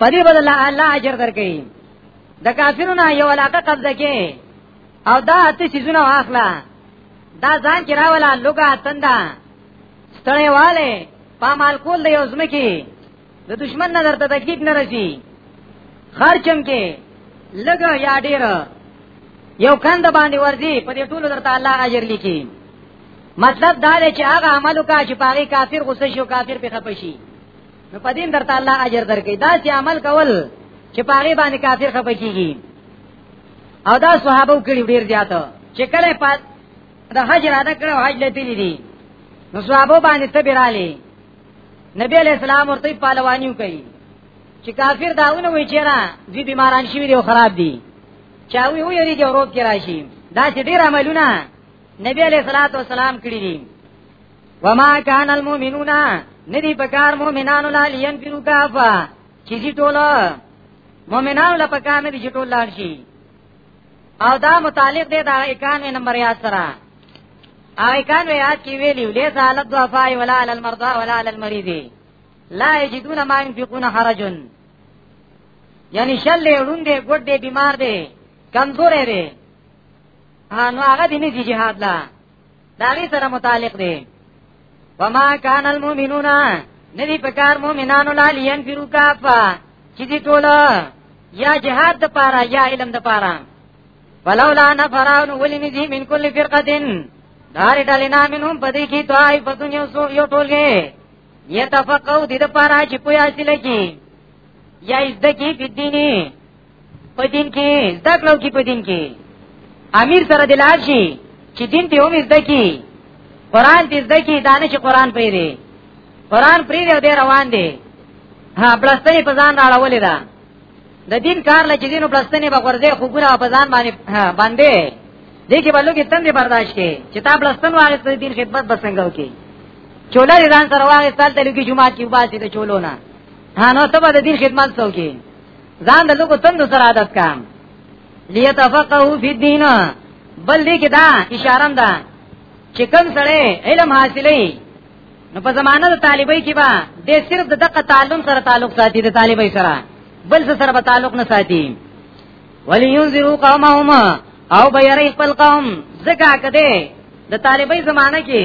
پدې بدل الله اجر درکې د کافرونو یو علاقه قبضه کې او دا ته سيزونه واخلا دا ځان کې راولا لوګه تنده ستړی والے پامال کول دی اوس مکی د دشمن نه درته تکلیف نه رسی خرچم کې لګ یا ډیر یو کند باندې ورځي په دې ټولو درته الله اجر لیکي مطلب دا دی چې هغه عملو کا چې پاغي کافر غوسه شو کافر په خپه شي نو په دین درته الله اجر درکې دا چې عمل کول چې پاغي باندې کافر خپه کیږي او دا صحابه کړي ډیر زیاته چې کله د حج را ده کړو حج لتلی دي نو صحابه باندې تبراله نبی علیہ السلام ورته پهلوانیو کوي چې کافر داونه وی چیرې دوی بیماران شي دي او خراب دي چا وی وی لري چې روغ کې راشي دا چې ډیر عملونه نبی علیہ الصلوۃ والسلام کړی دي وما كان المؤمنون ندی پکار مؤمنانو لا لین پیرو کافا چیزی ټولا مؤمنانو لا پکار ندی چې ټول لاړ شي او دا متعلق دی دا 91 نمبر یاد سره او 91 یاد کی ویلی ولې سالت ضعفای ولا علی المرضى ولا علی المريض لا یجدون ما ينفقون حرج یعنی شل لرون دی ګډ دی بیمار دی کمزور دی نو هغه دیني جهاد لا داغي سره متعلق دی وما کان المؤمنون ندی پکار مؤمنانو لالین فیرو کافا چې دې ټوله یا جهاد د پاره یا علم د پاره ولولا نفرون ولین ذی من کل فرقتن دار ډلینا منهم پدې کې توای پتون یو سو یو ټولګه یتفقو دې د پاره چې پویا سي لګي یا از د کې په دیني په دین کې زده کړو کې په دین کې امیر سره د لاشي چې دین ته هم زده کی قران دې زده کی دانه چې قران پرې دی قران پرې دی او دې روان دی ها بلستنې په ځان راړولې ده د دین کار لچې دینو بلستنې به ورځې خوګونه په ځان باندې باندې دې کې بلو کې تندې برداشت کې چې تا بلستن واغې ته دین خدمت بسنګو کې چولا دې ځان سره واغې سال ته لګي جمعه کې وباسي ته چولونه ها نو ته به د دین خدمت څوکې ځان د لوګو تند سره عادت کا ليتفقهوا في الدين بل دې کې دا اشاره ده چې کوم سره علم حاصلې نو په زمانه د طالبای کې با د صرف د دقه تعلم سره تعلق ساتي د طالبای سره بل څه سره به تعلق نه ساتي ولینذروا قومهم او بيرې خپل قوم زګه کده د طالبای زمانه کې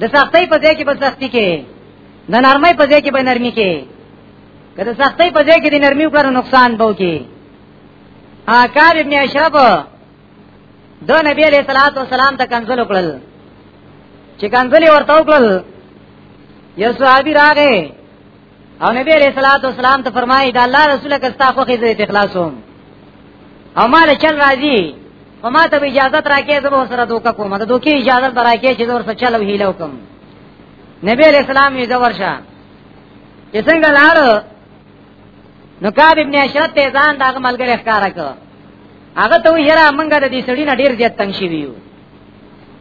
د سختۍ په ځای کې په سختي کې د نرمۍ په ځای کې به نرمي کې که د سختۍ په ځای کې د نرمي وکړو نقصان به وکړي آکار ابن اشرف د نبی علیہ الصلوۃ والسلام ته کنزل وکړل چې کنزل ورته وکړل یو صحابي راغی او نبی علیہ الصلوۃ والسلام ته فرمایي دا الله رسول کستا خو خې زه اخلاصوم او مال چل راځي او ما ته اجازه راکې زه به سره دوکا کوم دا دوکي اجازه راکې چې زور سره چل او هیلو کوم نبی علیہ السلام یې زور شه چې څنګه لار نو کعب ابن اشرت ته ځان دا ملګری ښکارا کړ هغه ته یې را منګه د دې سړی نه ډیر زیات تنگ شي ویو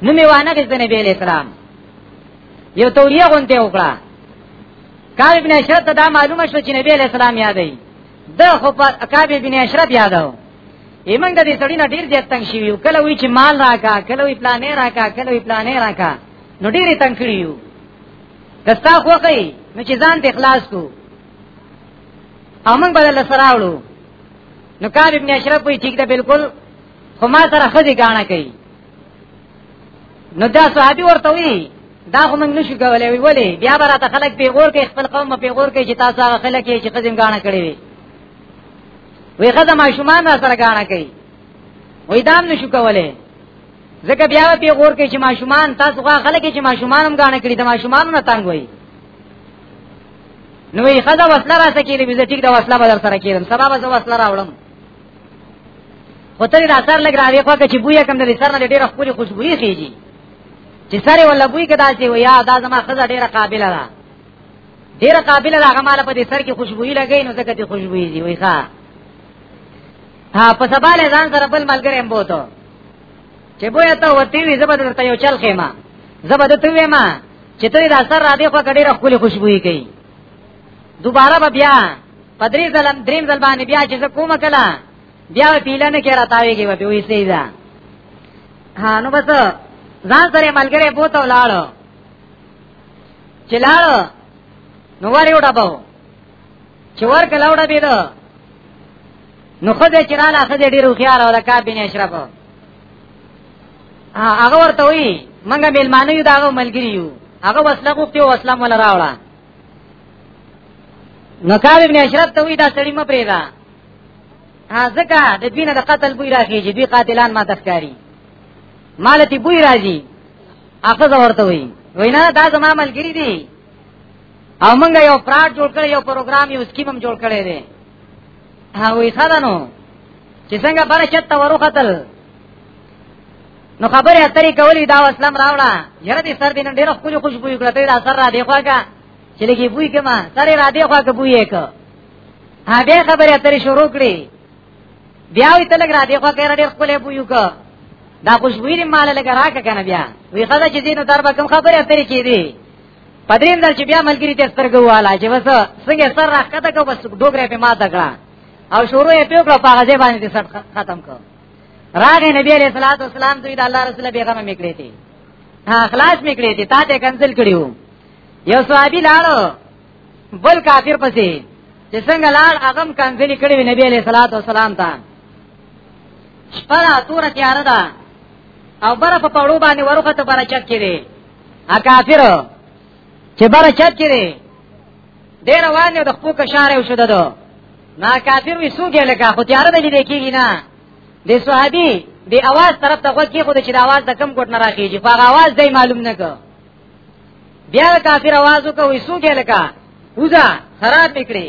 نو می وانه کې نبی علیہ السلام یو توریه غونته وکړه کعب ابن اشرف ته دا معلومه شو چې نبی علیہ السلام یادې د خو په کعب ابن اشرف یادو ایمنګ د دې سړی نه ډیر زیات تنگ شي کله وی چې مال راکا کله وی پلانې راکا کله وی پلانې راکا نو ډیر تنگ کړیو دستا خو کوي نو چې ځان ته اخلاص کو امنګ بدل سره وړو نو کعب ابن اشرف وی ټیک ده بالکل خو ما سره خدي غاڼه کوي نو دا صحابي ورته وی دا خو موږ نشو کولای وی ولی بیا براته خلک پیغور کې خپل قوم پیغور کې چې تاسو هغه خلک چې قزم غاڼه کړی وی وی غزه ما شومان را سره غاڼه کوي وی دام نشو کولای ځکه بیا پیغور کې چې ما شومان تاسو هغه خلک چې ما شومان هم غاڼه کړی دا ما شومان نه تنګ وی نو یې خزه وسله را سکیلې بيزه ټیک دا وسله بدر سره کیدم سبب زه وسله راوړم خو ته دا سر لګ راوي خو چې بویا کم د سر نه ډیره خوري خوشبوئی خيږي چې سره ولا بوی کدا چې ویا دا زما خزه ډیره قابل ده ډیره قابل ده هغه مال په دې سر کې خوشبوئی لګی نو ځکه ته خوشبوئی دی وای ښا ها په سباله ځان سره بل ملګری هم بوته چې بویا ته وتی وی زبر ته یو چل خېما زبر ته وې ما چې ته دا سر را دې خو ډیره خولي خوشبوئی کوي دوباره بیا پدری ظلم دریم ظلم باندې بیا چې کومه کلا بیا پیله نه کې راتاوي کې وته وې سیدا ها نو بس ځان سره ملګری بوته ولاړو چې لاړو نو وری وډا بو چې ور کله وډا بيد نو خدای چې رااله خدای ډیرو خيار او لکا بن اشرف هغه ورته وی منګه میلمانه یو داغه ملګری یو هغه وسله کوته وسله مل راوړه نو کار ابن اشرف ته وی دا سړی م پرېدا ها ځکه د دوی نه د قتل بوی راځي چې دوی قاتلان ما تخکاری مالتی بوی راځي اخذ ورته وي وینا دا زما ملګری دي او موږ یو پراټ جوړ کړی یو پروګرام یو سکیم هم جوړ کړی دی ها وی خدانو چې څنګه بره چت ورو قتل نو خبره اترې کولې دا اسلام راوړه یره دې سر دې نن ډېر خوشبو خوشبو کړه ته دا سر را دی خواګه چې لګي بوی کما سره را دی خواګه بوی یک هغه خبره اترې شروع کړې بیا وی تلګ را دی خو کړه ډېر خپل بو یو کا دا خوشبوئی دی مال لګ راکه کنه بیا وی خدا چې دینو تر به کم خبره اترې چي دی پدریم دل چې بیا ملګری ته سترګو والا چې وس څنګه سر راکته کو بس ډوګره په ما دګړه او شروع یې پیوکړه په غزه باندې سر ختم کړ راغې نبی علیہ الصلوۃ والسلام دوی د الله رسول بیغمه میکړې دي ها خلاص میکړې دي تا ته کنسل کړیو یو صحابي لاړو بل کافر پسې چې څنګه لار اغم کنځلې کړې نبی عليه الصلاه والسلام ته شپه تور تیار ده او بر په پړو باندې ورخه ته بر چت کړي ا کافر چې بر چت کړي ډیر روان دی د خپل کشار یو شته دو نا کافر وي سوګه لکه خو تیار دی دې کېږي نه د صحابي د اواز طرف ته وکی خو د چې د اواز د کم کوټ نه راخیږي په اواز دای معلوم نه کو بیا کافر आवाज وکوي سوګه لکه وزا خراب میکړي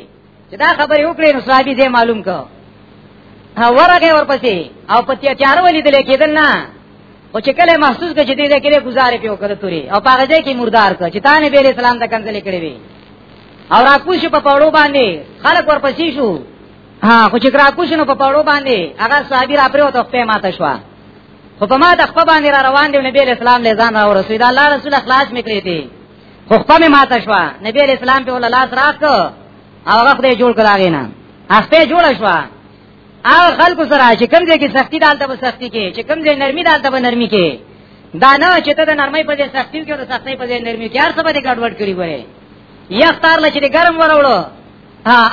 چې دا خبره وکړي نو صحابي دې معلوم کو ورغه ورپسې او پتیا چار ولې دلې کېدل نه او چې کله محسوس کړي دې کې گزارې پیو کړ توري او پاګه دې کې مردار کړ چې تانه به اسلام ته کنځل کړې وي او راکوش په پاړو باندې خلک ورپسې شو ها خو چې راکوش نو په پاړو باندې هغه صحابي را پریو ته په ماته شو خو په ما د خپل باندې را روان دی نبی اسلام له ځان را ورسید الله رسول خلاص میکړی دی خو خپل ما ته شو نبی اسلام په ول لاس راخ او هغه خدای جوړ کړاغی نه هغه جوړ شو هغه خلکو سره چې کوم ځای کې سختی دالته به سختی کې چې کوم ځای نرمي دالته به نرمي کې دا نه چې ته د نرمۍ په ځای سختی کې او د سختۍ په ځای نرمي کې هر څه به دې ګډوډ کړی وره یا ستار لچې ګرم وروړو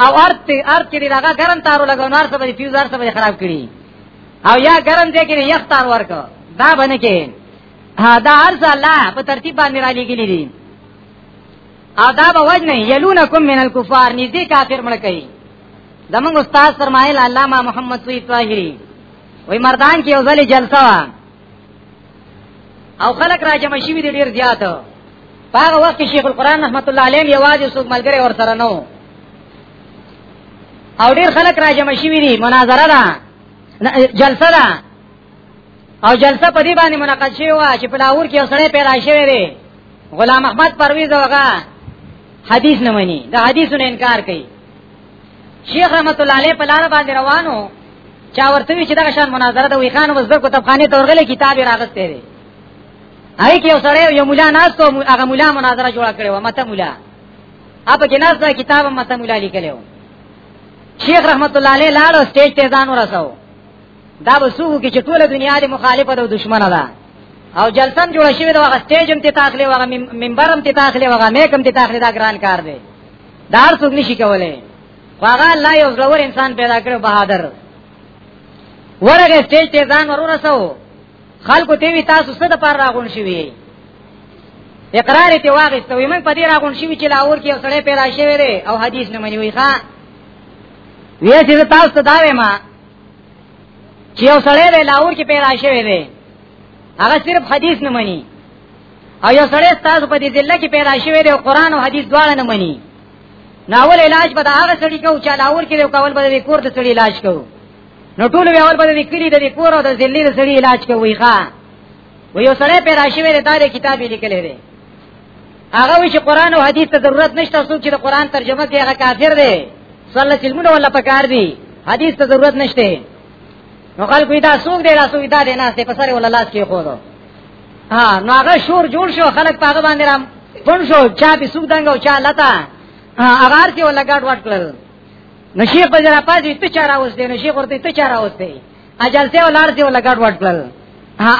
او ارت ارت کې دغه ګرم تارو لګو نار څه به فیوز ارت به خراب کړي او یا ګرم ځای کې یخ تار ورکو دا باندې کې دا هر ځل الله په ترتیب باندې را لګیلي دي او دا به وجنه یلونکم من الکفار نږدې کافر مړ کوي زمونږ استاد فرمایل علامه محمد سوی طاهری وای مردان کې یو ځل جلسه وا او خلک را جمع شي دي ډیر زیات هغه وخت کې شیخ القران رحمت الله علیه یوازې څوک ملګری ور سره نو او ډیر خلک را جمع شي دي مناظره ده جلسه ده او جلسه په دې باندې منعقد شوی و چې په لاهور کې اوسړې پیدا شوی دی غلام احمد پرویز هغه حدیث نه مني د حدیثونو انکار کوي شیخ رحمت الله علیه په لار باندې روانو چا ورته وی چې دا شان مناظره د وی خان وزر کو تبخانه تورغله کتاب راغسته دی هغه کې یو سره یو مولا ناس ته هغه مولا مناظره جوړ کړو مته مولا اپ کې ناس دا کتاب مته مولا لیکلو شیخ رحمت الله علیه لاړ او سټیج ته ځان ورساو دا وسوګو کې چې ټول دنیا د مخالفه او دشمنه ده او جلسم جوړ شوی دا هغه سټیج هم ته تاخلي هغه منبر هم ته تاخلي هغه میک هم ته تاخلي دا ګران کار دی دا هر څوک نشي کولای هغه الله یو زړور انسان پیدا کړو بهادر ورغه سټیج ته ځان ورورسو خلکو ته وی تاسو څه د پاره راغون شوی اقرار ته واغسته وي موږ په دې راغون شوی چې لاور کې سړی پیدا شوی دی او حدیث نه مني وي ښا وی چې تاسو ته دا وایم چې یو سړی دی لاور کې پیدا شوی دی هغه صرف حدیث نه مني او یو سړی تاسو په دې ضلع کې پیدا شوی دی او قران او حدیث دواړه نه مني ناول علاج به دا هغه سړی کو چې لاور کې کول به د کور د سړي علاج کوو نو ټول بیا ول باندې کلی د دې کور او د ذلې د سړي علاج کوي ښا و یو سړی پیدا شوی دی دا کتاب لیکلی دی هغه وی چې قران او حدیث ته ضرورت نشته څوک چې د قران ترجمه کوي هغه کافر دی صلی چلمونه ولا پکار دی حدیث ته ضرورت نشته نو خلکو دا څوک دی دا څوک دا دی نه څه په سره ولا لاس کې خورو ها نو هغه شور جوړ شو خلک په هغه باندې رام پون شو چا به سوق دنګ او چا لتا هغه ارتي ولا ګډ وټ کړل نو شیخ په جرا پاتې ته چا راوست دی نو شیخ ورته ته چا راوست دی اجل ته ولار دی ولا ګډ وډ کړل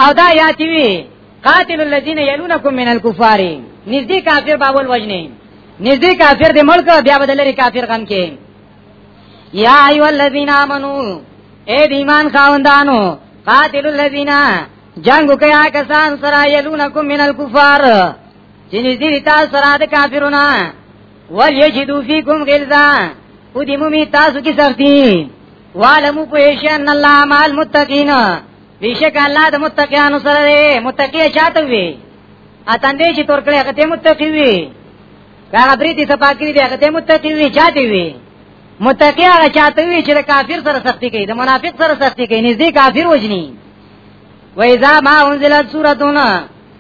او دا یاتی وی قاتل الذين يلونكم من الكفار نږدې کافر باول وجنه نږدې کافر د ملک بیا بدلري کافر غم کې یا ایو الذین آمنو اے دیمان خاوندانو قاتل الذین جنگ کیا کسان سرا یلونکم من الکفار چنی زیر تا سرا د کافرونه ولیجدو فیکم غلظا او دی مومی تاسو کی سختی والمو پوهیش ان الله مع المتقین بیشک الله د متقینانو سره دی متقی چاته وی اتاندې چې تور کړه هغه ته متقی وی هغه بریتی سپاکری دی هغه ته متقی وی چاته وی متقی هغه چاته وی چې کافر سره سختی کوي د منافق سره سختی کوي نږدې کافر وجني و اذا ما انزلت سورتون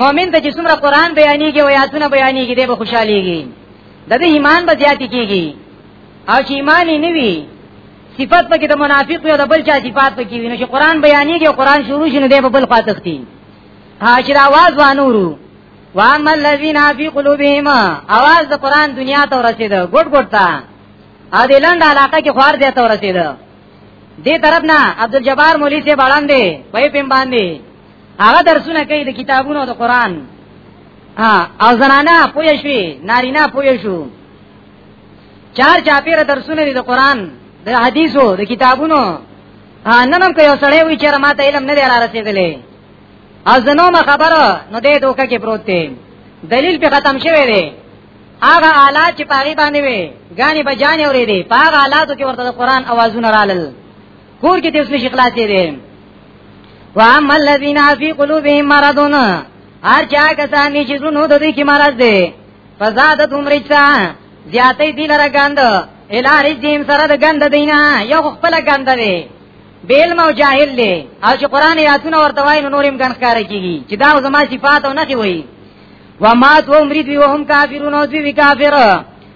مؤمن ته چې څومره قران بیانېږي او آیاتونه بیانېږي دی به خوشاليږي د دې ایمان به زیات کیږي او چې ایمان یې نوي صفات پکې د منافق یو د بل چا صفات پکې ویني چې قران بیانېږي او قران شروع شنه دی به بل خاطختي حاشر आवाज وانورو واما الذين في قلوبهم आवाज د قران دنیا ته رسید ګډ ګډ تا ا دې لاند علاقه کې خوار دی ته رسید دې طرف نه عبد الجبار مولوی سے باندې وای پم باندې هغه درسونه کوي د کتابونو د قران ها او زنانا پوه شي نارینا پوه شو چار چاپیر درسونه دي د قران د حدیثو د کتابونو نن هم که یو سړی وي چې ما ته علم نه دی را رسېدلی او زنو ما خبره نو دې دوکه کې پروت دی دلیل په ختم شوی دی هغه آلات چې پاغي باندې وي غاني بجانې اورې دي پاغه آلاتو کې ورته د قران اوازونه رالل کور کې تاسو نشي خلاصې دي واما الذين في قلوبهم مرض هر چا کسان چې زونو د دې کې مرض دي فزادتهم رجسا زیاتې دي لره ګند الا رجیم سره د ګند دینا یو خپل ګند دی بیل مو جاهل دی او چې قران یاتونه ورته وای نو نوریم ګن ښکار کیږي چې دا زما صفات او نه کوي وما تو مرید وی وهم کافرون او دوی کافر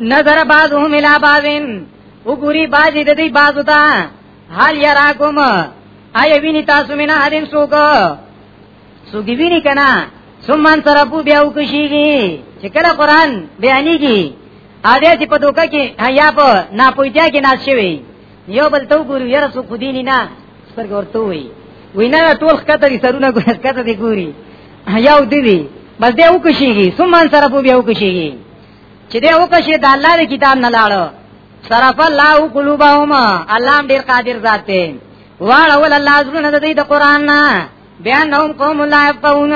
نظر بعضهم الى بعض وګوري بعضی د دې بعضو ته حال یراکم آی ویني تاسو مینا هدین سوګ سوګ ویني کنا سمن سرپو بیا وکشيږي چې کله قران بیانېږي اده چې په دوکه کې یا په ناپوهتیا کې ناز شوی یو بل تو ګورو یره سو خودینی نه سترګ ورته وي وینا ټول خطر سرونه ګوري کته دی ګوري یو دی بس دی وکشيږي سمن سرپو بیا وکشيږي چې دې وکشه د الله د کتاب نه لاړو صرف الله قلوبهم الله ډیر قادر ذات دی واړول الله زړه د دې د قران نه بیان نوم قوم لا يفقهون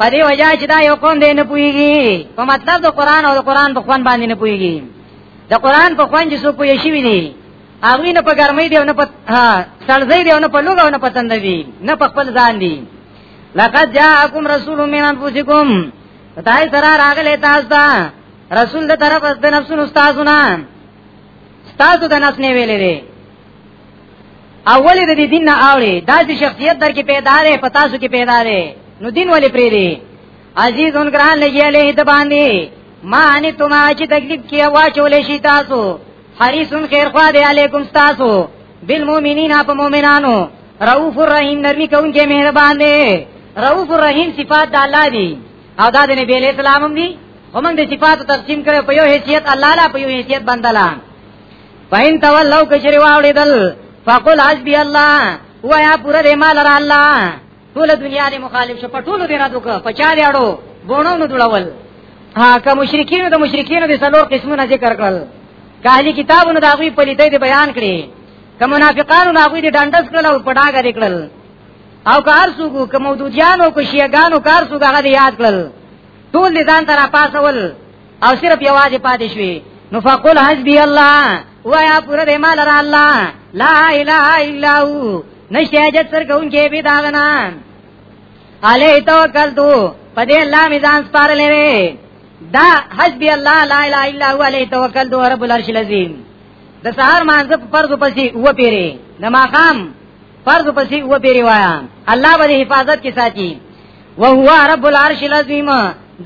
پدې وجہ چې دا یو قوم دی نه پويږي په مطلب د قران او د قران په خوان باندې نه پويږي د قران په خوان چې څوک پوي شي ویني هغه نه په ګرمۍ دی نه په سړځي دی نه په لوګ نه پتند دی نه په خپل ځان دی لقد جاءکم رسول من انفسکم پتاي سره راغله تاسو ته رسول د طرف از د نفسونو تاسو نه تاسو د نفس نه ویلې دي اول د دین نه اوړي داسې شخصیت در کې پیدا لري پتا سو کې پیدا لري نو دین ولې پری دي عزیز اون ګران لګي له د باندې ما ان تم اج تکلیف کې واچول شي تاسو حریصون خیر خوا دی علیکم تاسو بالمؤمنین اپ مؤمنانو رؤوف الرحیم نرمی کوونکی مهربان دی رؤوف الرحیم صفات د الله دی او دا د نبی علیہ السلام هم دی ومن د صفات تقسیم کړو په یو حیثیت الله لا په یو حیثیت بندلا پاین تولو کشری واوړي دل فقل حسبی الله هو یا پورا دی مال را الله ټول دنیا دی مخالف شو په ټول دی را دوک په چا دی اړو بونو نو دړول ها که مشرکین د مشرکین د سلور قسمونه ذکر کړل کاهلی کتابونو دا غوی پلیتې دی بیان کړي که منافقانو ناغوی دی ډانډس کړل او پډاګه دی کړل او کار سوګو که مودودیانو کو شیعگانو کار سوګو هغه دی یاد کړل ټول دی ځان تر پاسول او صرف یوازې پاتې شوی نو فقل حسبی الله وایا پر دې مال را الله لا اله الا هو نشته جت سر کون کې به داغنا علی توکل تو پدې الله میزان سپار لوي دا حسبی الله لا اله الا هو علی توکل تو رب العرش العظیم د سهار مانځ په فرض پسې و پیری د ماقام فرض پسې و پیری وایا الله به حفاظت کې ساتي وهو رب العرش العظیم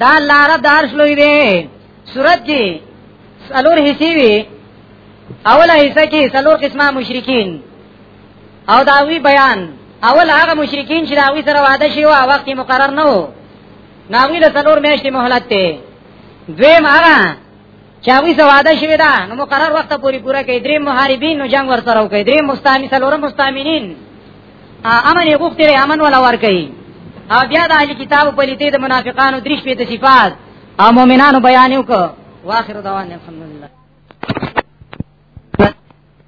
دا الله رب دارش لوی دی سورت کې سلور حصے وی اوله حصہ کې سلور قسمه مشرکین او داوی بیان اول هغه مشرکین چې داوی سره وعده شوی او وخت مقرر نه وو ناوی له سلور میاشتې مهلت ته دویم هغه چاوی سواده شوی دا نو مقرر وخت پوری پورا کوي درې محاربین نو جنگ ورسره وکړي درې مستامی سلورم مستامینین امن یې غوښتي امن ولا ور کوي او بیا د اهل کتاب په لیدې د منافقانو درې شپې ته صفات او مؤمنانو بیان وکړه واخر دعوانا الحمدلله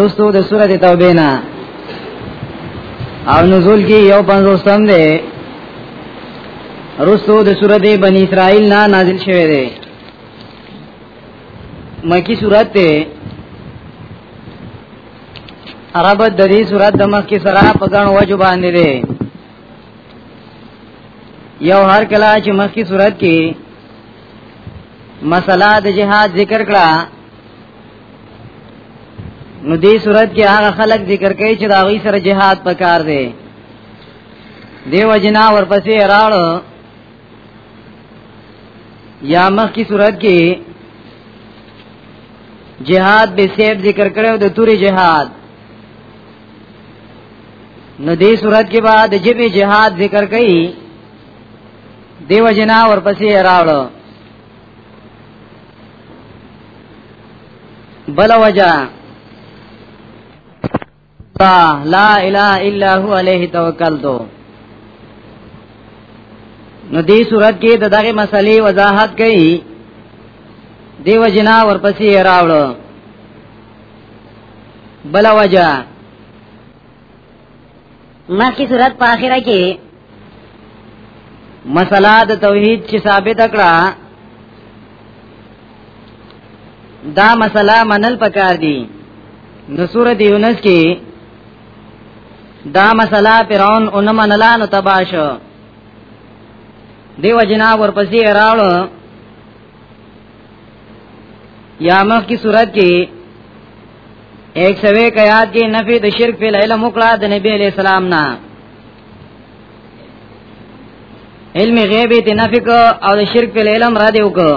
رستو د سورته توبه نه او نزول کې یو پنځوستم دی رستو د سورته بنی اسرائیل نه نازل شوه دی مکی سورته عرب د دې سورته د مخ کې سره په ګڼ وجو باندې دی یو هر کله چې مخ کې سورته کې مسله د جهاد ذکر کړه نو دې صورت کې هغه خلک ذکر کوي چې دا غي سره جهاد پکار دی دیو جنا ورپسې راړ یا مخ کی صورت کې جهاد به سیب ذکر کړو د توري جهاد نو دې صورت کې بعد جبه جهاد ذکر کړي دیو جنا ورپسې راړو بل وجہ لا اله الا هو عليه توکلت نو دې صورت کې د دغه مسلې وضاحت کړي دیو جنا ورپسې راوړو بل وجہ ما کی صورت په اخره کې مسله د توحید چې ثابت کړه دا مسله منل پکار دي نو سورۃ یونس کې دا مسله فرعون اون منلا نو تباشو دیو جنا ورپسې راړو یا مخ کی صورت کې 101 آیات کې نفي د شرک په علم وکړه د نبی علی السلام نه علم غیب ته نفي کو او د شرک په علم را دی وکړه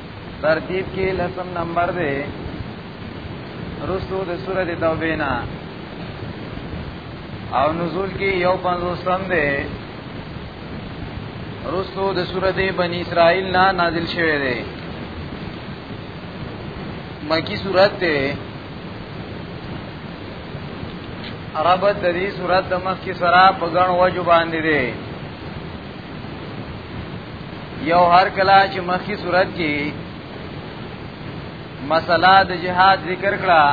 ترتیب کې لسم نمبر دی رسو د سورۃ توبه نه او نزول کې یو پنځوسم دی رسو د سورۃ بنی اسرائیل نه نازل شوه دی مکی سورۃ ته عربت د دې سورۃ د مخ کې سره په غن وجو باندې دی یو هر کلا چې مخکې صورت کې مسله د جهاد ذکر کړه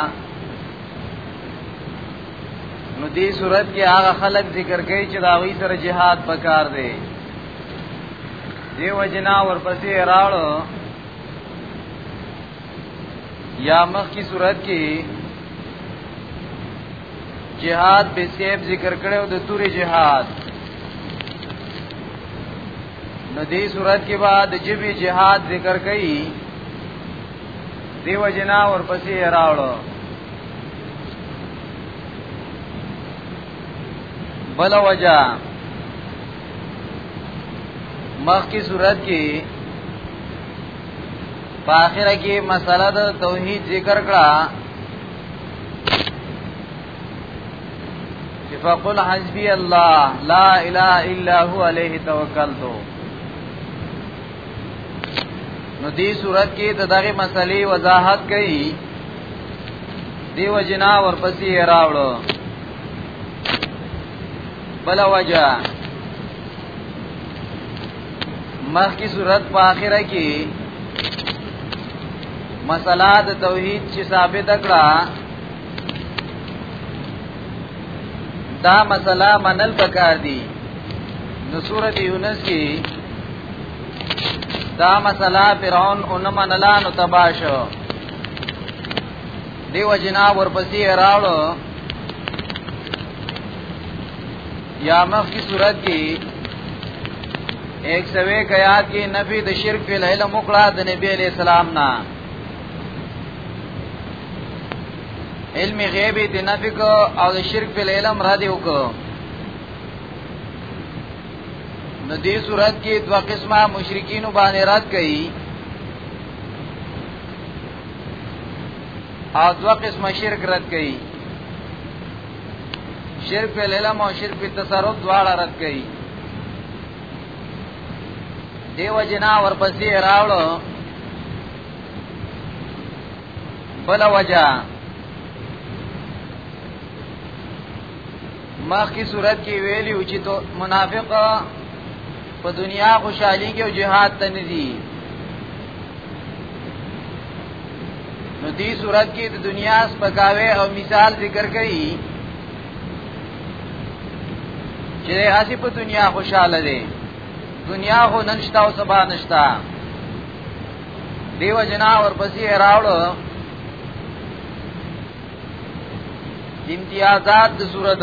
نو دې صورت کې هغه خلک ذکر کوي چې دا وی سره جهاد پکار دی دیو جنا ورپسې راړو یا مخ کی صورت کې جهاد به سیب ذکر کړو د توري جهاد نو دې صورت کې بعد جبي جهاد ذکر کړي دیو جنا اور پسې راوړو بل وجہ مخ کی صورت کې په اخره کې مسله د توحید ذکر کړه چې فقل حسبی الله لا اله الا هو علیه توکلت نو دې صورت کې د دغه مسلې وضاحت کړي دیو جنا ورپسې راوړو بل وجه مخ کی صورت په اخره کې مسله د توحید چې ثابت کړه دا مسله منل پکار دي نو سورۃ یونس کې دا مسله فرعون ان منلا نو تباشو دیو جناب ورپسې راړو یا مخ کی صورت کی 101 آیات کې نفي د شرک په علم وکړه د نبی علی السلام نه علم غیب دې نفي کو او د شرک په علم را دی وکړه نو دې صورت کې دوه قسمه مشرکین باندې رات کړي او دوه قسمه شرک رات کړي شرک په علم او شرک په تصرف دواړه رد کړي دیو جنا ورپسې راوړو بل وجہ مخ کی صورت کې ویلی او چې تو منافق په دنیا خوشحالي کې او جهاد ته نه دي نو دې صورت کې د دنیا سپکاوي او مثال ذکر کړي چې هسي په دنیا خوشاله دي دنیا خو ننشتا او سبا نشتا دیو جنا اور پسې راوړو امتیازات د صورت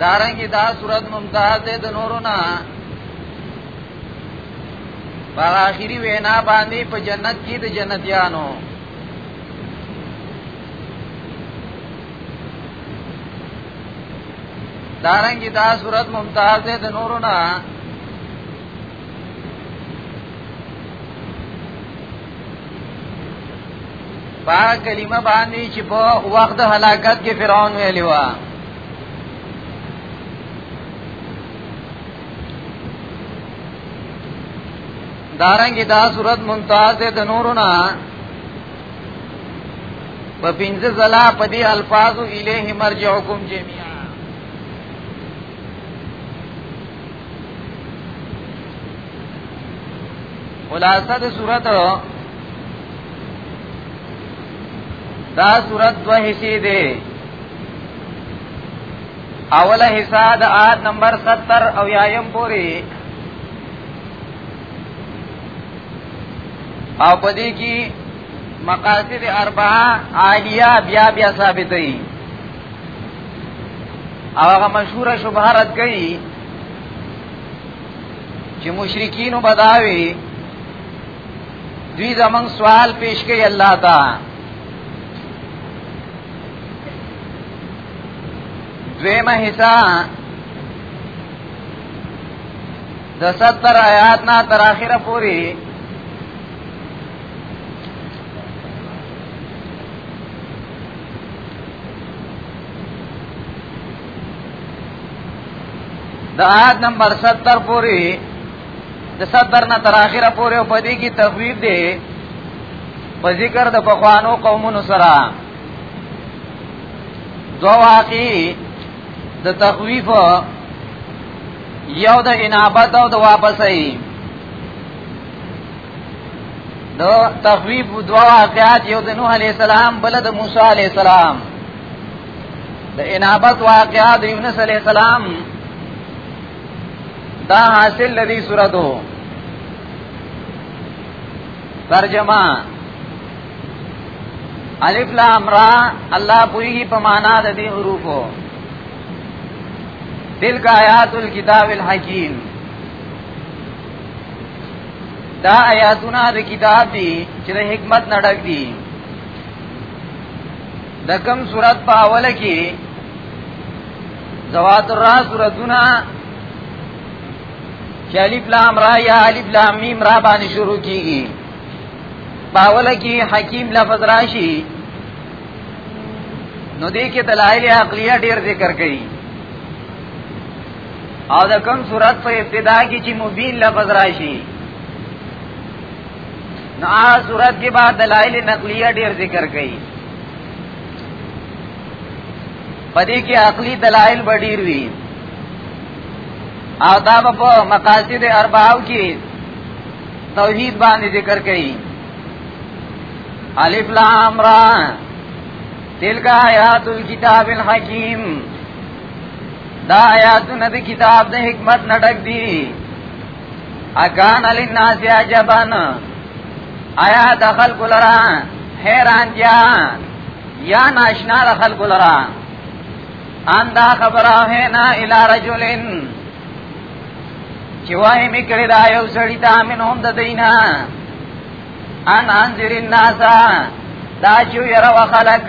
دارنګي دا صورت ممتاز ده د نورو نه په اخیری وینا باندې په جنت کې د جنتیانو دارنګي دا صورت ممتاز ده د نورو نه با کلمه باندې چې په وخت د هلاکت کې فرعون ویلی و دارنګ دا صورت ممتاز ده د نورنا په پنځه زلا په دې الفاظو الیه مرجعکم جميعا خلاصه د صورت دا صورت دو حصے دے اول حصہ د آیت نمبر 70 او یایم پوری او پدې کې مقاصد اربعه عالیه بیا بیا ثابتې او هغه مشهور شبهه رد کړي چې مشرکین وبداوي دوی زمنګ سوال پیش کوي الله تا دویمه حصہ د 70 آیات نه تر اخره پوری د آیت نمبر 70 پوری د 70 نه تر اخره پوری په دې کې تفویض دی په ذکر د پخوانو قومونو سره دو واقعي د تخویف یو د انابت او د واپسۍ نو تخویب دوا واقعات یو د نوح علی السلام بل د موسی علی السلام د انابت واقعات یونس علی السلام دا حاصل لدی سورتو ترجمه الف لام را الله پوری په معنا د دې حروفو تلک آیات الكتاب الحکیم دا آیاتونه د کتاب دي چې د حکمت نډک دي د کم صورت په اوله کې زوات را صورتونه چې الف لام را یا الف لام میم را باندې شروع کیږي په اوله کې حکیم لفظ راشي نو دې کې دلایل عقلیه ډیر ذکر کړي او د کوم صورت په ابتدا کې چې مبین لفظ راشي نو هغه صورت کې بعد دلایل نقلیه ډیر ذکر کړي پدې کې عقلی دلایل وړیر وي او دا په مقاصد اربعو کې توحید باندې ذکر کړي الف لام را تلک آیات الكتاب الحکیم دا آیاتونه د کتاب د حکمت نه ډک دي اکان للناس عجبا آیا د خلق لرا حیران دیا یا ناشنا د خلق لرا ان دا خبره ہے نا الی رجلن چې وای می کړی دا یو سړی ته امن هم د دینا ان انذر الناس دا چې یره وخلق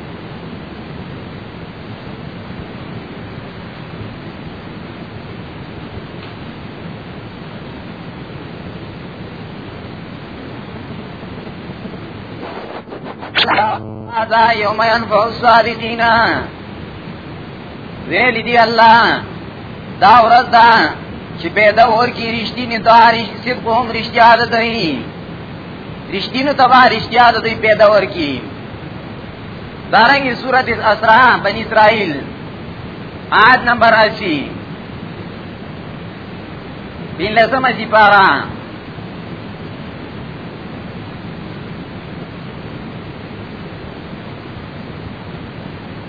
هذا يوم ينفع الصادقين ویلی دی الله دا ورځ دا چې پیدا اور کی رښتینی دا رښتینی صرف هم رښتیا ده دی رښتینو تبا رښتیا ده دی پیدا اور کی دارنګي سورۃ الاسراء بنی اسرائیل آیت نمبر 80 بین لسمه سی پارا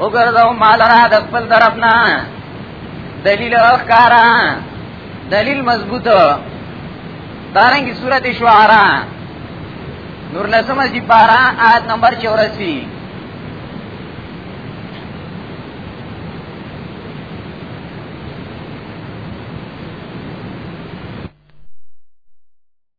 وګرځو مال را د خپل طرف نه دلیل اخکارا دلیل مضبوط دارنګي سورته شعرا نور لسمه جی پارا آیت نمبر 84 Thank you.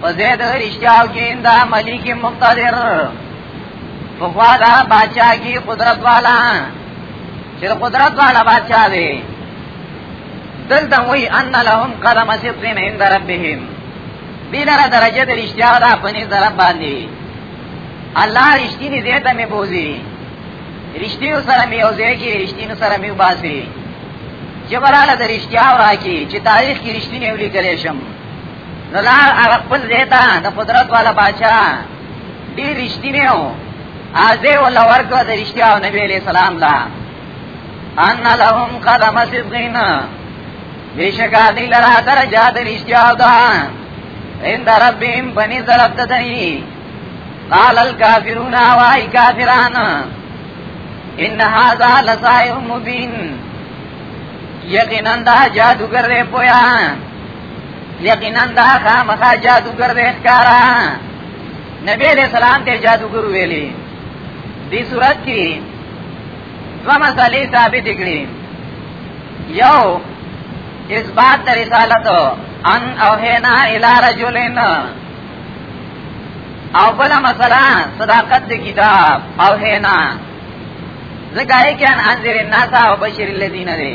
په زید رشتیاو کې دا ملک مقتدر په خوا دا بادشاہ کې قدرت والا چې قدرت والا بادشاہ دی دلته وی ان لهم قدم صدق عند ربهم بیلره درجه د رشتیا دا پنځ در باندې الله رشتینی دې ته مې بوزي رشتیو سره مې او ځای کې رشتینو سره مې وباسي چې براله د رشتیا راکی چې تاریخ کې رشتینی ولیکل شم نو لار هغه خپل ځای ته د قدرت والا باچا ډېر رښتینی و ازه ولا ورکړه د رښتیا او نبی علیہ السلام لا ان لهم قدم صدقین بشکا دی لرا درجا د رښتیا او دا ان ربهم بنی ضرب تدعی قال الكافرون وای کافران ان هذا لسائر مبین یقینا دا جادوگر رے پویا یقینا دا خامخا جادوګر دی ښکارا نبی علیہ السلام ته جادوګر ویلی دی صورت کې دوه مسالې ثابت کړې یو اثبات د رسالت ان او هنا الی رجلین او بل مسله صداقت د کتاب او هنا زګای کان انذر الناس او بشیر الذین دی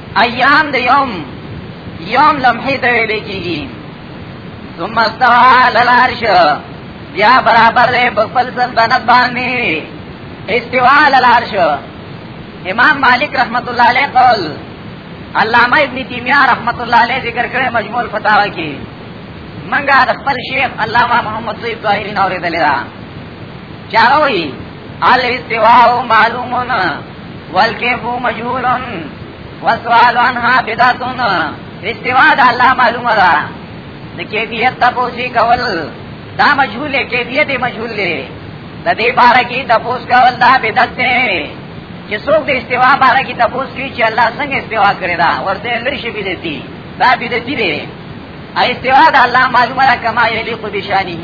ایام د یوم یوم لمحه ته ویل کیږي ثم استوى على العرش بیا برابر دی په خپل سلطنت باندې استوا على العرش امام مالک رحمت الله علیه قول علامه ابن تیمیہ رحمت الله علیه ذکر کړی مجموع الفتاوا کې منګه د خپل شیخ علامه محمد سید ظاهری نوریدل را چاوي الاستواء معلوم والكيف مجهول والسؤال عنها بدعت استواء د الله معلومه ده د کیفیت تپوسی کول دا مجهول دی کیفیت مجهول دی د دې باره کې تپوس کول دا بدعت دی چې څوک د استوا باره کې تپوس کوي چې الله څنګه استوا کړی دا ورته لری شي بدعتي دا بدعتي دی استوا د الله معلومه ده کما یلیق بشانه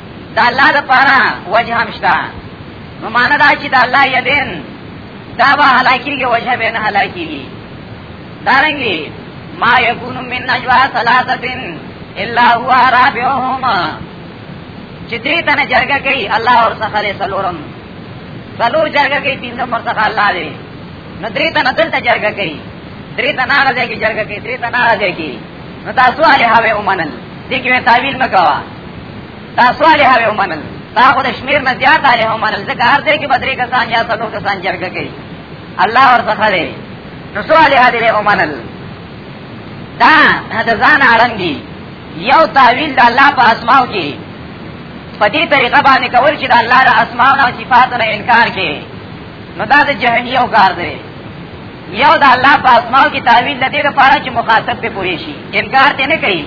دا الله د پاره وجه هم شته نو معنا دا چې دا الله یدین دا به هلاکیږي وجه به نه هلاکیږي دارنګي ما یکون من نجوا ثلاثتن الا هو رابعهم چې دې تنه جرګه کوي الله اور څخه له سلورم سلور جرګه کوي پینځم پر څخه الله دې نو درې تنه دلته جرګه کوي درې تنه راځي کې جرګه کوي درې تنه راځي کې نو تاسو هغه هاوي ومنل دې کې تعویل مکوا دا صالح او منل دا خو د شمیر نه زیات علی او منل ځکه هر ځای کې بدري کسان یا څلو کسان جرګه کوي الله ورڅخه دی نو صالح دی او منل دا د ځان اړنګي یو تعویل د الله په اسماء کې په دې طریقه باندې کول چې د الله د اسماء او صفات نه انکار کوي نو دا د جهنیو کار دی یو د الله په اسماء کې تعویل د دې لپاره چې مخاطب په پوری شي انکار ته نه کوي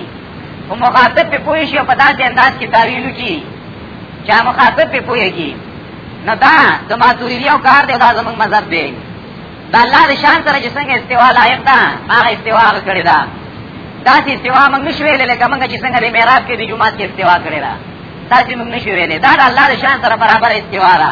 او مخاطب په پوه شي په داسې انداز کې تعویل وکړي چې مخاطب په پوه کېږي نو دا د ماتوریدي او کار دی دا زموږ مذهب دی دا الله د شان سره چې څنګه استوا لایق ده هغه استوا کړې ده داسې استوا موږ نشو ویلې لکه موږ چې څنګه د معراج کې د جمعات کې استوا کړې ده داسې موږ نشو ویلې دا د الله د شان سره برابر استوا ده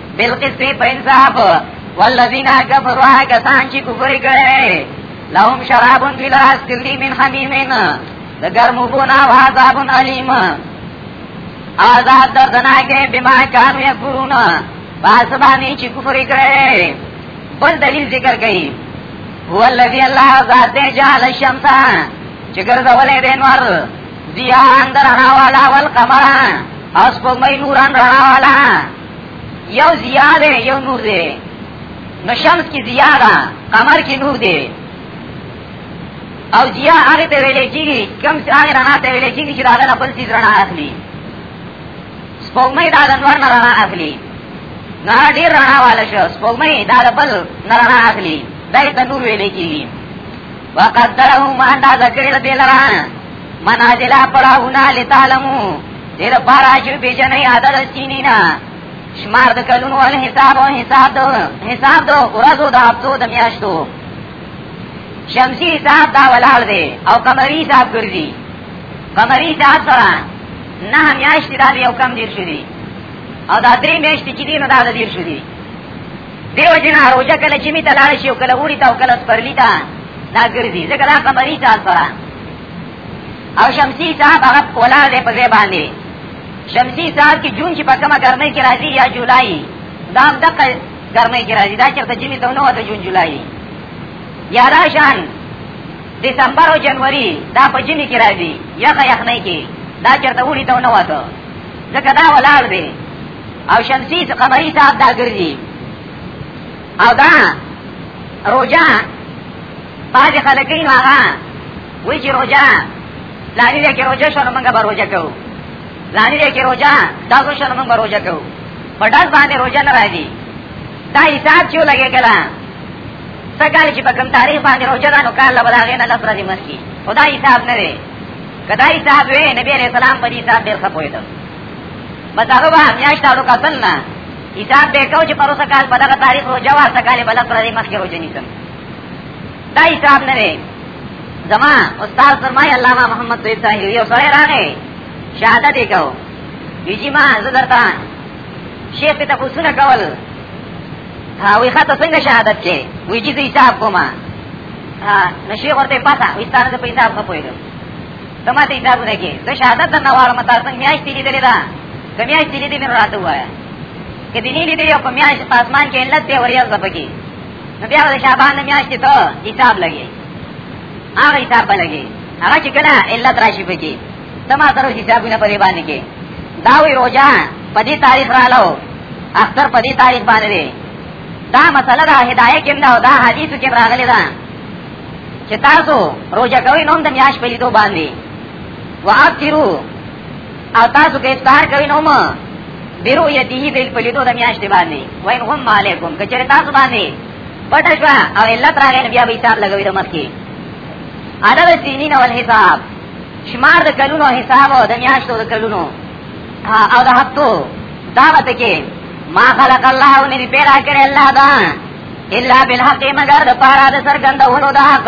بالقسط په انصاف والذین کفروا هغه سان چې کفر کړي لهم شراب فی الراس کلی من حمیمین د ګرمو بونا او عذاب علیم آزاد دردناکه بما کانو یکفرون باس باندې چې کفر کړي بل دلیل ذکر کړي هو الذی الله ذات جعل الشمس چې ګرځولې د انوار ضیاء اندر رڼا والا والقمر اسپوږمۍ نوران رڼا والا یو ضیا دی یو نور دی نو شمس کی ضیا ده قمر کی نور دی او ضیا هغه ته ویل کیږي کوم چې هغه رڼا ته ویل کیږي چې هغه نه بل څه رڼا اخلي سپوږمۍ دا د نور نه رڼا اخلي نه ډیر رڼا والا شو سپوږمۍ دا د بل نه رڼا اخلي دا ته نور ویل کیږي وقدره ما دا ذکر دې لران منازل پراونا لتعلمو دیر پارا چو بیجن ای عدد سینینا شمار د کلونو ول حساب او حساب دو حساب دو ورځو د هفتو د میاشتو شمسی حساب دا ولال دی او قمری حساب ګرځي قمری حساب سره نه میاشتې دا یو کم دیر شو دی او دا درې میاشتې چې دی نو دا د دیر شو دی دیو جنا روزه کله چې می تلاړ شي او کله وړي تا او کله پرلی تا دا ګرځي ځکه دا قمری حساب سره او شمسی صاحب هغه ولاړ دی په ځای باندې شمسی صاحب کې جون چې په کومه ګرمۍ کې راځي یا جولای دا هم دقه ګرمۍ کې راځي دا چېرته جمي ته نه وته جون جولای یا دا شان دسمبر او جنوري دا په جمي کې راځي یخه یخنۍ کې دا چېرته وړي ته نه وته ځکه دا ولاړ دی او شمسی قمری صاحب دا ګرځي او دا روجا بعضې خلک کوي نو هغه وایي چې روژه فلاني ځای کې روژه شوه نو موږ به روژه کوو فلاني ځای کې روژه داسو شوه نو موږ به روژه کوو په ډز باندې روژه نه راځي دا حساب چې ولګې کله څه کال چې په کوم تاریخ باندې روژه ده نو کال له به د هغې نه لس ورځې مخکې خو دا حساب نه دی که دا حساب وی نبی علیه السلام په دې حساب ډېر ښه پوهېده بس هغه به میاشت او کتل نه حساب به کو چې پروسه کال په دغه تاریخ روجه وه سکالې بلد پر دې مخکې روجه نیسم دا اعتراف نه دی زما استاد فرمای علامه محمد طیب صاحب یو سره راغی شهادت یې کو یجی ما زه درته شیخ ته تاسو نه کول ها وی خاطر څنګه شهادت کې وی چې حساب کوما ها نشي ورته پتا وی ستاره ته پیسې په پویګم تما ته حساب نه کې زه شهادت نه واړم تاسو څنګه میاش تیری دلی دا کمیاش تیری دې مې راته وایا کدی نه لیدې یو کمیاش پاسمان کې علت دی وریا زپکی نو بیا د شعبان د میاشتې ته حساب لګي هغه حساب به لګي هغه چې کله علت راشي پکې تما سره حسابونه په دې باندې کې دا وی روزه په دې تاریخ رالو اختر په دې تاریخ باندې دا مسله دا هدايه کې نه دا حدیث کې راغلی دا چې تاسو روزه کوي نو د میاش په لیدو باندې واکثرو او تاسو کې افطار کوي نو ما بیرو یتیه دل پلیدو د میاشتې باندې وین هم علیکم کچره تاسو باندې پټه شو او علت راغی بیا به حساب لګوي د مخکې عدد سینین او الحساب شمار د کلونو حساب او د میاشتو د کلونو او د هفتو دا وته کې ما خلق الله او نه پیدا کړی الله دا الا بالحق مگر د پاره د سرګند ولو د حق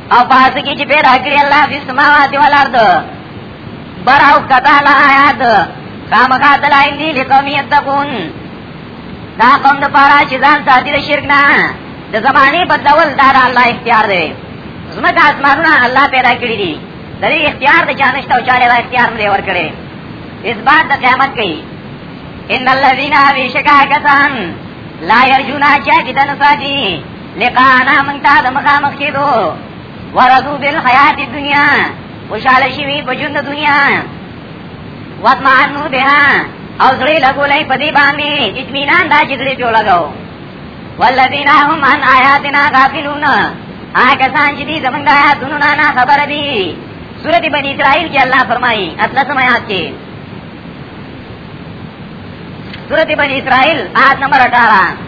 او پاس کی چې پیدا کړی الله د سماوات او الارض براو کتا لا آیات خامخا دلائل دی لقوم یتقون دا قوم د پاره چې ځان ساتي د شرک نه د زمانه بدلول دا د الله اختیار دی زمکه اسمانونه الله پیدا کړی دي د دې اختیار د چانشته او چاره اختیار نه ور کړی اس بات د قیامت کوي ان الذين بشکا کسان لا يرجون چا کی دن ساتی لقانا من تا د مخامخ کېدو ورزو بل حیات دنیا خوشاله شي په ژوند دنیا واتمانو بها او زړه لګولای په دې باندې اطمینان دا چې دې جوړ لګاو والذین هم عن آیاتنا غافلون هغه سان چې دې زمونږ آیاتونو نه خبر دي سورۃ بنی اسرائیل کې الله فرمایي اتلسم آیات کې سورۃ بنی اسرائیل آیت نمبر 18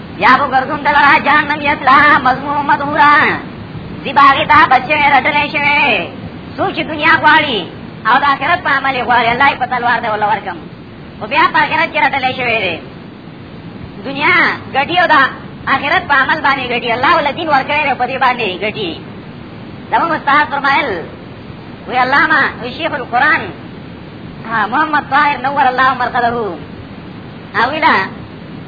یا به ګردون دلرا جهنم یتلا مضمون مدورا دی باغی تا بچه رټلې شوی سوچ دنیا غواړي او د آخرت په عمل غواړي الله په تلوار دی ولا ورکم او بیا په آخرت کې رټلې شوی دی دنیا ګډي او دا آخرت په عمل باندې ګډي الله ول دین ورکړي په دې باندې ګډي زمو مستحق فرمایل وی علامہ شیخ القرآن محمد طاهر نور الله مرقده اویلا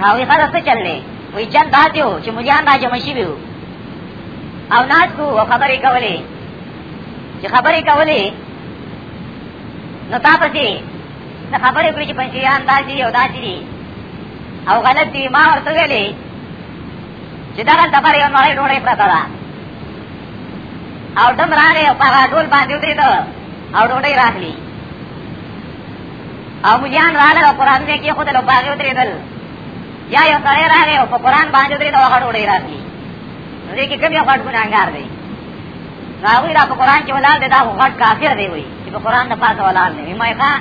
هاوی خره څه چل دی وی چل دا دیو چې مليان را جمع شي ویو او ناس کو او خبرې کولې چې خبرې کولې نو تا پسې د خبرې کړې چې پنځيان دا دي او دا دي او غلط دی ما ورته ویلې چې دا د خبرې او نړۍ ډوړې پرته ده او دم راغې او په ډول باندې ودرېد او ډوړې راغلی ابو جان راغله قرآن دې کې خود له باغې ودرېدل یا یو سړی راغی او په قرآن باندې ودرېده هغه ډوډۍ راغلي نو دې کې کوم یو غټ ګناهګار دی نو هغوی دا په قرآن کې ولاړ دی دا خو غټ کافر دی وایي چې په قرآن د پاسه ولاړ دی ما یې ښه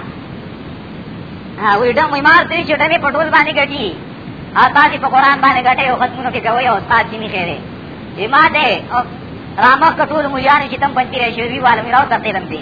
هغوی ډم وایي مار دی چې ډمې په ټول باندې ګټي او تاسې په قرآن باندې ګټئ او ختمونو کې کوئ او استاد چې نښی دی وایي ما دی رامخ کټول مجانې چې تم پنځپیری شوي وي والم راو تقیدم دی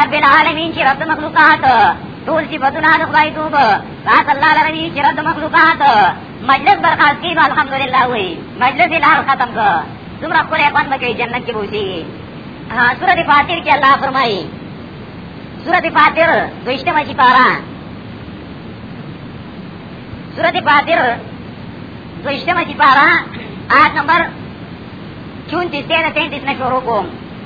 رب العالمین چې رب مخلوقات ټول صفاتونه د خدای توب ذات الله لري چې رب مخلوقات مجلس برخاست کی الحمدلله وی مجلس الار ختم کو تمرا کوله پات بکې جنت کې بوسي ها سورۃ فاتیر کې الله فرمایي سورۃ فاتیر دویشتمه چې پارا سورۃ فاتیر دویشتمه چې پارا آیت نمبر 34 33 نه شروع کوم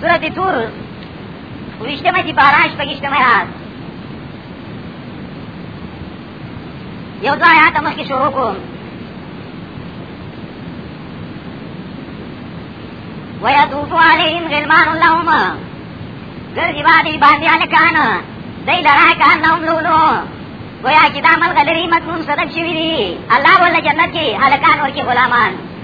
سورت تور ویشتمه سی پاراش پکشتمه یاد یو دو آیات مخی شروع کن ویطوفو علیهم غلمان اللہم گردی بادی باندی علکان دی لرا کان لهم لولو گویا کدام الغلری مکنون صدق شوی دی اللہ بولا جنت کی علکان ورکی غلامان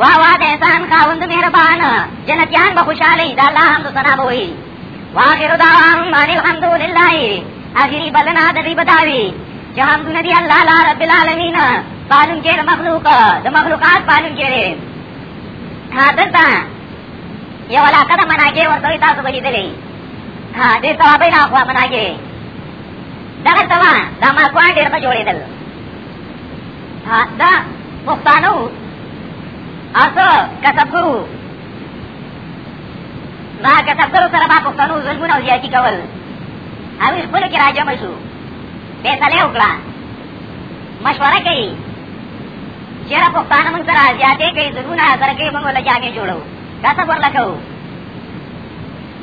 وا وا د احسان خاوند مهربان جنتیان به خوشاله دا الله حمد ثنا به وي واخر دعواهم ان الحمد لله اخري بلنا د دې بداوي چې حمد نبی الله لا رب العالمین پالون کې مخلوق د مخلوقات پالون کې لري ها دلته یو علاقه د مناګي ورته تاسو به لیدلې ها دې ثواب نه خو مناګي دغه تما دا ما کوه ډېر په جوړېدل دا پښتانه وو اته کسبګر وو دا کسبګرو سره ما پښتنو ظلمونه او زیاتي کول هغوی خپلو کې راجم شو فیصله یې وکړه مشوره کوي چېره پښتانه مونږ سره زیاتې کوي ظلمونه سره کوي مونږ ورله جامې جوړو کسب ورله کوو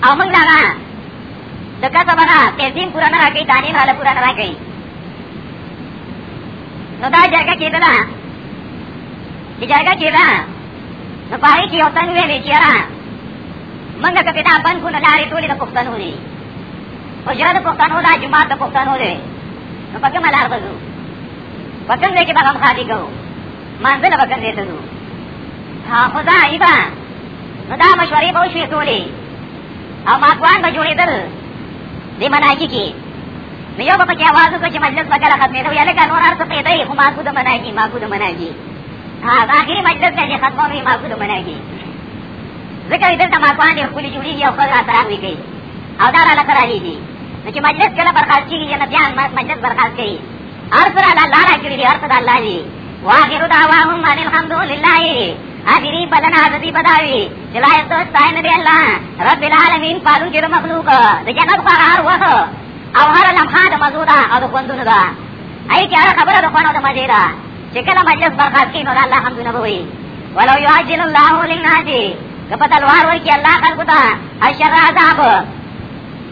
او مونږ دغه د کسب نه پیسې پوره نه راکوي دانې راله پوره نه راکوي نو دا جرګه کېدله چې جرګه کېده نو په هغې کې یو تن ویلې چې یاره مونږ که پې دا بند کړو نو لارې ټولې د پښتنو دي حجره د پښتنو ده جومات د پښتنو دی نو په کومه لار به ځو په کوم ځای کې به غمخادي کوو مانځه له به کوم ځای ته ځو خو دا عیبه نو دا مشورې به وشوې ټولې او ماکوان به جوړېدل دې مناجي کې نو یو په کې आवाज وکړ چې مجلس وکړه ختمې دا یاله کانو ارته په دې خو ما کو د مناجي ما کو د مناجي ها اخري مجلس کې ختمه وي ما کو د مناجي ځکه دې ته ما کوانې خپل جوړي یو خو راځه وي کوي او دا را لکه راځي نو چې مجلس کله برخاست کیږي نه بیا مجلس برخاست کوي هر سره د الله را کړی دی هر څه د الله دی واخر دعواهم ان الحمد لله اخری بلنا عزتی بداوی چلای تو ستاین دی الله رب العالمین پالون کې مخلوق د جنت په هر وخت او هر لمحه د مزودا او د خوندونو دا ای کې هر خبره د خوانو د مزه دا چې کله مجلس برخاست کینو د الله حمدونه وي ولو یعجل الله للناس کپتلوار ورکی الله خلقو ته اشر عذاب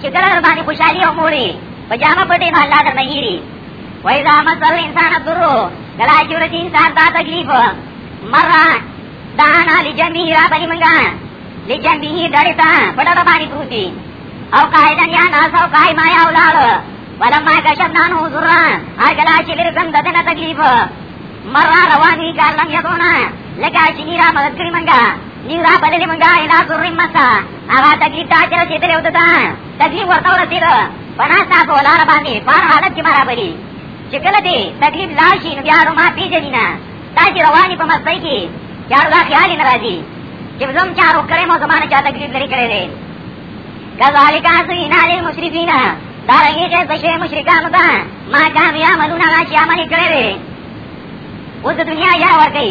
چې کله در باندې خوشحالي او موري په جامه پټې نه الله در نه هیري وای دا مسل انسان درو کله چې ورته انسان دا تکلیف مرا دا نه لجمی را باندې منګا لجمی ډړې تا پټه را باندې پروتي او قاعده یا ناس او قای ما یا اولاد ولما کشفنا نو ذرا هر کله چې لري څنګه دنه تکلیف مرا رواني کار لم یدونه لکه چې نیرا مدد کړی منګا نیرا بللی منګا اله ذرې مسا هغه تکلیف ته چې رسېدلی و دته تکلیف ورته ورسېده په ناسته په ولاړه باندې په هر حالت کې برابري چې کله دې تکلیف لاړ شي نو بیا ما پېژني نه دا چې رواني په مستۍ کې چارو دا خیال نه راځي چې زم چارو کړې مو زمانه چا تکلیف لري کړې دي کذالک ازینا للمشرکین دا رنګي چې بشوي مشرکانو ته ما کامیاب ملونه چې عمل کړې دي اوس دنیا یا ورګي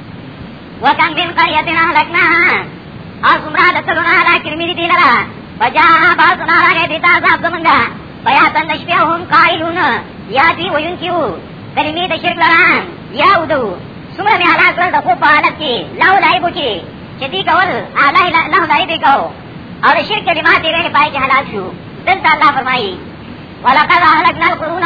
وکم من قرية أهلكناها او څومره د تلونه را کړمې دي لرا بجا باسنا راغې دي تاسو عبد منګه بیا تند شپه هم قائلون یا دی وین کیو کلمې د شرک لرا یا ودو څومره مې حالات کړل د خو په حالت کې لاو لایبو کې چې دی کول اعلی نه لای دی کو او شرک کلمات یې ویل پای کې حالات شو دلته الله فرمایي ولقد اهلكنا القرون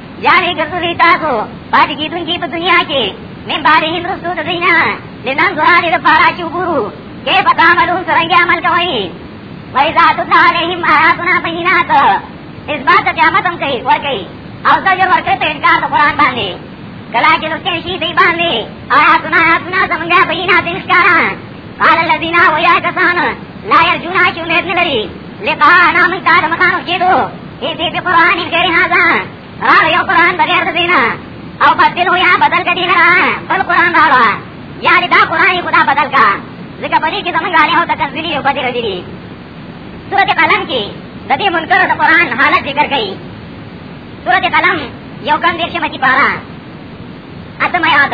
یعنی ګرځوي تاسو پاتې کېدونکي په دنیا کې من بعدهم رسو د دینا لنن زهارې د پارا چې وګورو کې په تعملون څرنګه عمل کوي وایذا تطلع علیهم آیاتنا بینات اثبات قیامت هم کوي ورکوي او زجر ورکوي په انکار د قرآن باندې کلا چې لوستې شي دی باندې آیاتنا آیاتنا زمونږه بینات انشکارا قال الذین ویا کسان لا یرجونا چې امید نه لري لقاء نامن کار مخانو کېدو ای دې دې قران یې کړی نه دا راو یو قران بغیر د دینه او بدل هو یا بدل کدی نه بل قران راو یا دې دا قران یې خدا بدل کا ځکه په دې کې زمونږ علی هو تکذبی یو بدل دی سورۃ قلم کې د دې منکر د قران حالت ذکر کړي سورۃ قلم یو کم دې شمه کی پارا اته ما یاد